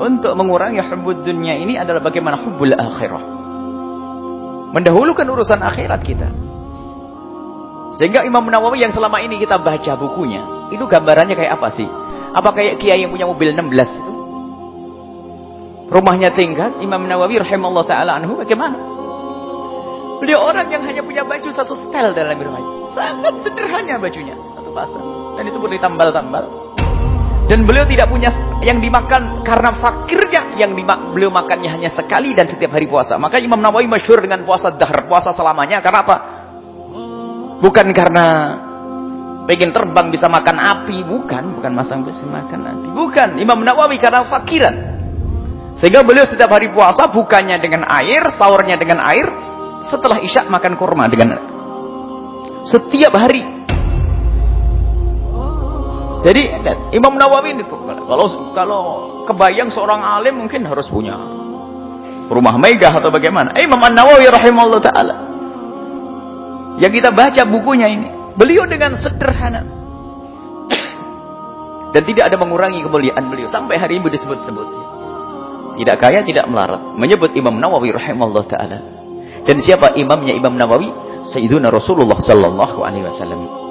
untuk mengurangi hubbud dunia ini adalah bagaimana hubbul akhirah. Mendahulukan urusan akhirat kita. Sehingga Imam Nawawi yang selama ini kita baca bukunya, itu gambarannya kayak apa sih? Apa kayak kiai yang punya mobil 16 itu? Rumahnya tingkat, Imam Nawawi rahimahullah ta'ala anhu bagaimana? Beliau orang yang hanya punya baju satu setel dalam rumahnya. Sangat sederhana bajunya. Satu pasang. Dan itu pun ditambal-tambal. Dan beliau tidak punya yang dimakan karena fakirnya. Yang beliau makannya hanya sekali dan setiap hari puasa. Maka Imam Nawawi masyur dengan puasa dahar. Puasa selamanya. Karena apa? Bukan karena pengen terbang bisa makan api. Bukan. Bukan masang bisa makan api. Bukan. Imam Nawawi karena fakiran. Sehingga beliau setiap hari puasa bukannya dengan air, sahurnya dengan air, setelah isya makan kurma dengan setiap hari. Jadi Imam Nawawi ini kalau kalau kebayang seorang alim mungkin harus punya rumah megah atau bagaimana. Eh, Imam Nawawi rahimahullah taala. Yang kita baca bukunya ini, beliau dengan sederhana dan tidak ada mengurangi kemuliaan beliau sampai hari ini disebut-sebut. Tidak kaya, tidak melarat. Menyebut Imam Nawawi rahimahullah ta'ala. Dan siapa imamnya Imam Nawawi? Sayyiduna Rasulullah sallallahu alaihi wasallam.